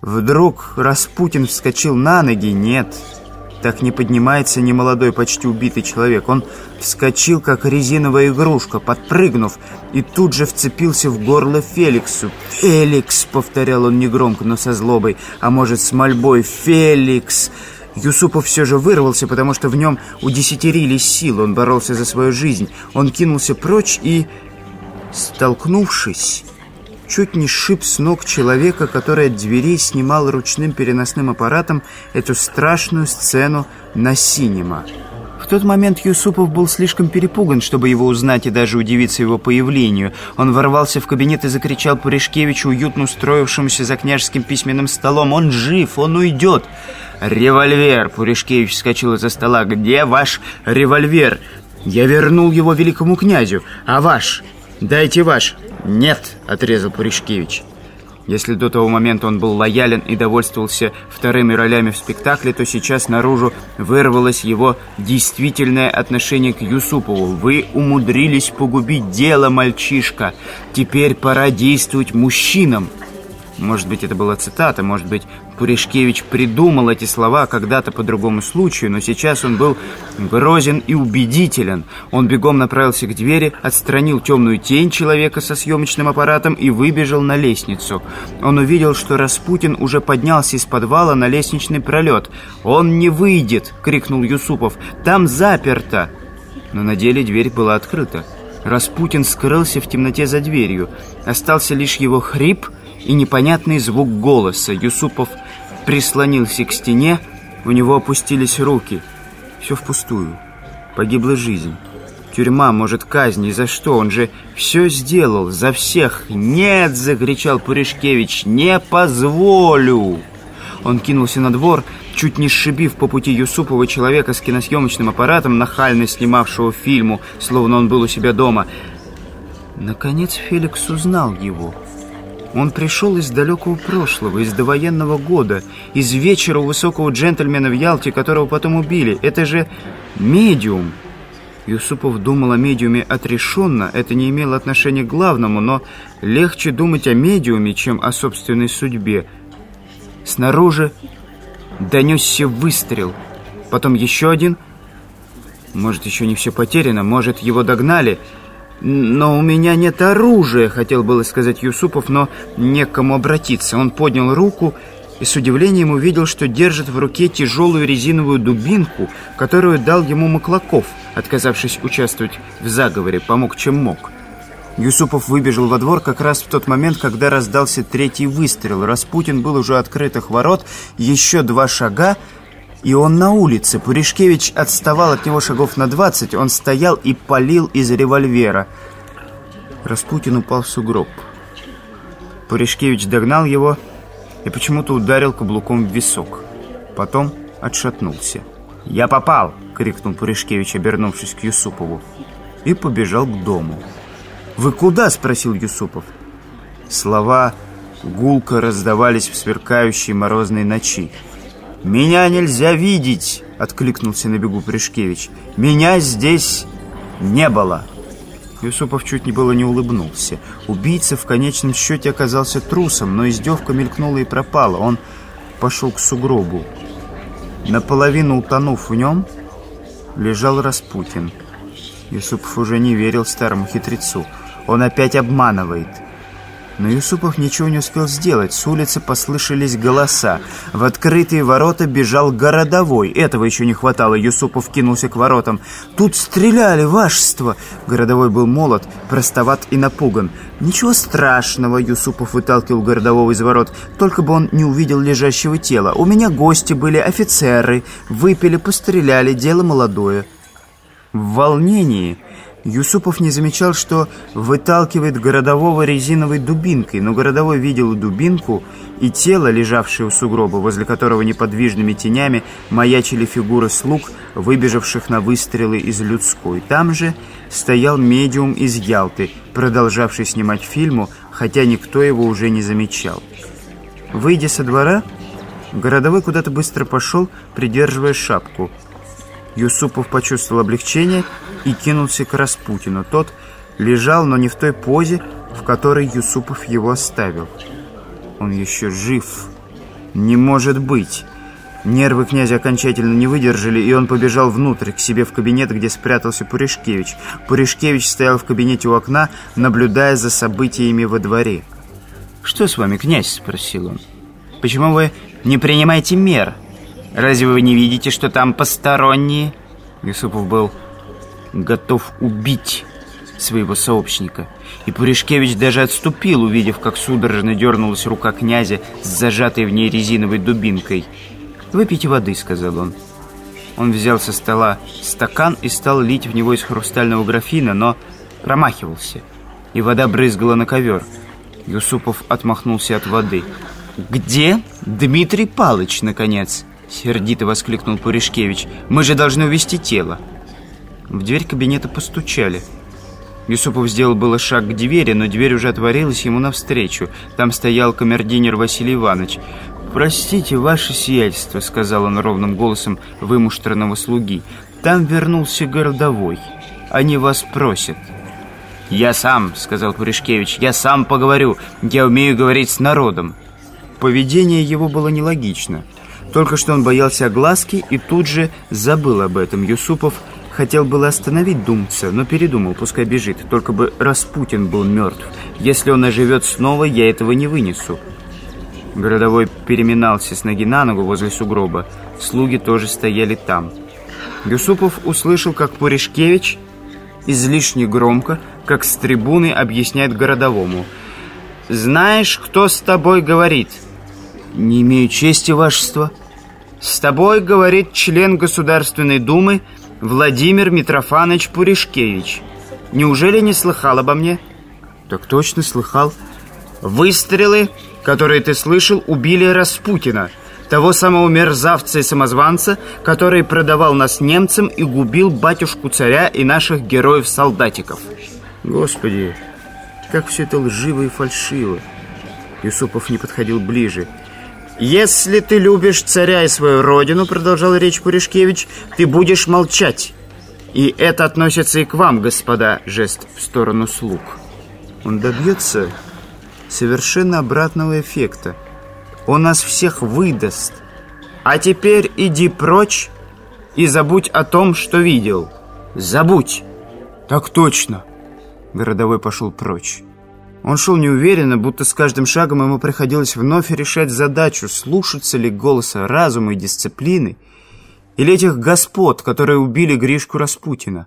Вдруг Распутин вскочил на ноги. Нет, так не поднимается немолодой, почти убитый человек. Он вскочил, как резиновая игрушка, подпрыгнув, и тут же вцепился в горло Феликсу. «Феликс!» — повторял он негромко, но со злобой, а может, с мольбой. «Феликс!» Юсупов все же вырвался, потому что в нем удесятерились силы. Он боролся за свою жизнь. Он кинулся прочь и, столкнувшись чуть не сшиб с ног человека, который от дверей снимал ручным переносным аппаратом эту страшную сцену на синема. В тот момент Юсупов был слишком перепуган, чтобы его узнать и даже удивиться его появлению. Он ворвался в кабинет и закричал Пуришкевичу, уютно устроившемуся за княжеским письменным столом. «Он жив! Он уйдет!» «Револьвер!» — Пуришкевич вскочил из-за стола. «Где ваш револьвер?» «Я вернул его великому князю. А ваш?» «Дайте ваш!» «Нет!» — отрезал Пуришкевич. Если до того момента он был лоялен и довольствовался вторыми ролями в спектакле, то сейчас наружу вырвалось его действительное отношение к Юсупову. «Вы умудрились погубить дело, мальчишка. Теперь пора действовать мужчинам». Может быть, это была цитата, может быть, Пуришкевич придумал эти слова когда-то по другому случаю, но сейчас он был грозен и убедителен. Он бегом направился к двери, отстранил темную тень человека со съемочным аппаратом и выбежал на лестницу. Он увидел, что Распутин уже поднялся из подвала на лестничный пролет. «Он не выйдет!» — крикнул Юсупов. «Там заперто!» Но на деле дверь была открыта. Распутин скрылся в темноте за дверью. Остался лишь его хрип — и непонятный звук голоса. Юсупов прислонился к стене, у него опустились руки. Все впустую. Погибла жизнь. Тюрьма, может, казнь, и за что? Он же все сделал, за всех. «Нет!» — закричал Пуришкевич. «Не позволю!» Он кинулся на двор, чуть не сшибив по пути Юсупова человека с киносъемочным аппаратом, нахально снимавшего фильму, словно он был у себя дома. Наконец Феликс узнал его. Он пришел из далекого прошлого, из довоенного года, из вечера у высокого джентльмена в Ялте, которого потом убили. Это же медиум. Юсупов думал о медиуме отрешенно, это не имело отношения к главному, но легче думать о медиуме, чем о собственной судьбе. Снаружи донесся выстрел, потом еще один. Может, еще не все потеряно, может, его догнали – «Но у меня нет оружия», — хотел было сказать Юсупов, но не к кому обратиться. Он поднял руку и с удивлением увидел, что держит в руке тяжелую резиновую дубинку, которую дал ему Маклаков, отказавшись участвовать в заговоре, помог чем мог. Юсупов выбежал во двор как раз в тот момент, когда раздался третий выстрел. Распутин был уже открытых ворот, еще два шага — и он на улице. Пуришкевич отставал от него шагов на двадцать. Он стоял и палил из револьвера. Распутин упал в сугроб. Пуришкевич догнал его и почему-то ударил каблуком в висок. Потом отшатнулся. «Я попал!» — крикнул Пуришкевич, обернувшись к Юсупову. И побежал к дому. «Вы куда?» — спросил Юсупов. Слова гулко раздавались в сверкающей морозной ночи. «Меня нельзя видеть!» — откликнулся на бегу Пришкевич. «Меня здесь не было!» Юсупов чуть не было не улыбнулся. Убийца в конечном счете оказался трусом, но издевка мелькнула и пропала. Он пошел к сугробу. Наполовину утонув в нем, лежал Распутин. Юсупов уже не верил старому хитрецу. Он опять обманывает. Но Юсупов ничего не успел сделать. С улицы послышались голоса. В открытые ворота бежал городовой. Этого еще не хватало. Юсупов кинулся к воротам. «Тут стреляли, вашество!» Городовой был молод, простоват и напуган. «Ничего страшного!» Юсупов выталкивал городового из ворот. «Только бы он не увидел лежащего тела. У меня гости были, офицеры. Выпили, постреляли. Дело молодое». В волнении... Юсупов не замечал, что выталкивает городового резиновой дубинкой, но городовой видел дубинку и тело, лежавшее у сугроба, возле которого неподвижными тенями маячили фигуры слуг, выбежавших на выстрелы из людской. Там же стоял медиум из Ялты, продолжавший снимать фильму, хотя никто его уже не замечал. Выйдя со двора, городовой куда-то быстро пошел, придерживая шапку. Юсупов почувствовал облегчение и кинулся к Распутину. Тот лежал, но не в той позе, в которой Юсупов его оставил. Он еще жив. «Не может быть!» Нервы князя окончательно не выдержали, и он побежал внутрь, к себе в кабинет, где спрятался Пуришкевич. Пуришкевич стоял в кабинете у окна, наблюдая за событиями во дворе. «Что с вами, князь?» — спросил он. «Почему вы не принимаете мер? Разве вы не видите, что там посторонние?» Юсупов был готов убить своего сообщника. И Пуришкевич даже отступил, увидев, как судорожно дернулась рука князя с зажатой в ней резиновой дубинкой. «Выпейте воды», — сказал он. Он взял со стола стакан и стал лить в него из хрустального графина, но промахивался, и вода брызгала на ковер. Юсупов отмахнулся от воды. «Где Дмитрий Палыч, наконец?» Сердито воскликнул Пуришкевич. «Мы же должны увести тело». В дверь кабинета постучали. Юсупов сделал было шаг к двери, но дверь уже отворилась ему навстречу. Там стоял камердинер Василий Иванович. «Простите, ваше сиятельство», — сказал он ровным голосом вымуштренного слуги. «Там вернулся городовой. Они вас просят». «Я сам», — сказал Пуришкевич, — «я сам поговорю. Я умею говорить с народом». Поведение его было нелогично. Только что он боялся огласки и тут же забыл об этом. Юсупов хотел было остановить думца, но передумал, пускай бежит. Только бы Распутин был мертв. Если он оживет снова, я этого не вынесу. Городовой переминался с ноги на ногу возле сугроба. Слуги тоже стояли там. Юсупов услышал, как Пуришкевич излишне громко, как с трибуны объясняет городовому. «Знаешь, кто с тобой говорит?» «Не имею чести, вашество». «С тобой говорит член Государственной Думы Владимир Митрофанович Пуришкевич. Неужели не слыхал обо мне?» «Так точно слыхал». «Выстрелы, которые ты слышал, убили Распутина, того самого мерзавца и самозванца, который продавал нас немцам и губил батюшку царя и наших героев-солдатиков». «Господи, как все это лживо и фальшиво!» Юсупов не подходил ближе. «Если ты любишь царя и свою родину, — продолжал речь Пуришкевич, — ты будешь молчать. И это относится и к вам, господа, — жест в сторону слуг. Он добьется совершенно обратного эффекта. Он нас всех выдаст. А теперь иди прочь и забудь о том, что видел. Забудь. Так точно. Городовой пошел прочь. Он шел неуверенно, будто с каждым шагом ему приходилось вновь решать задачу, слушаться ли голоса разума и дисциплины, или этих господ, которые убили Гришку Распутина.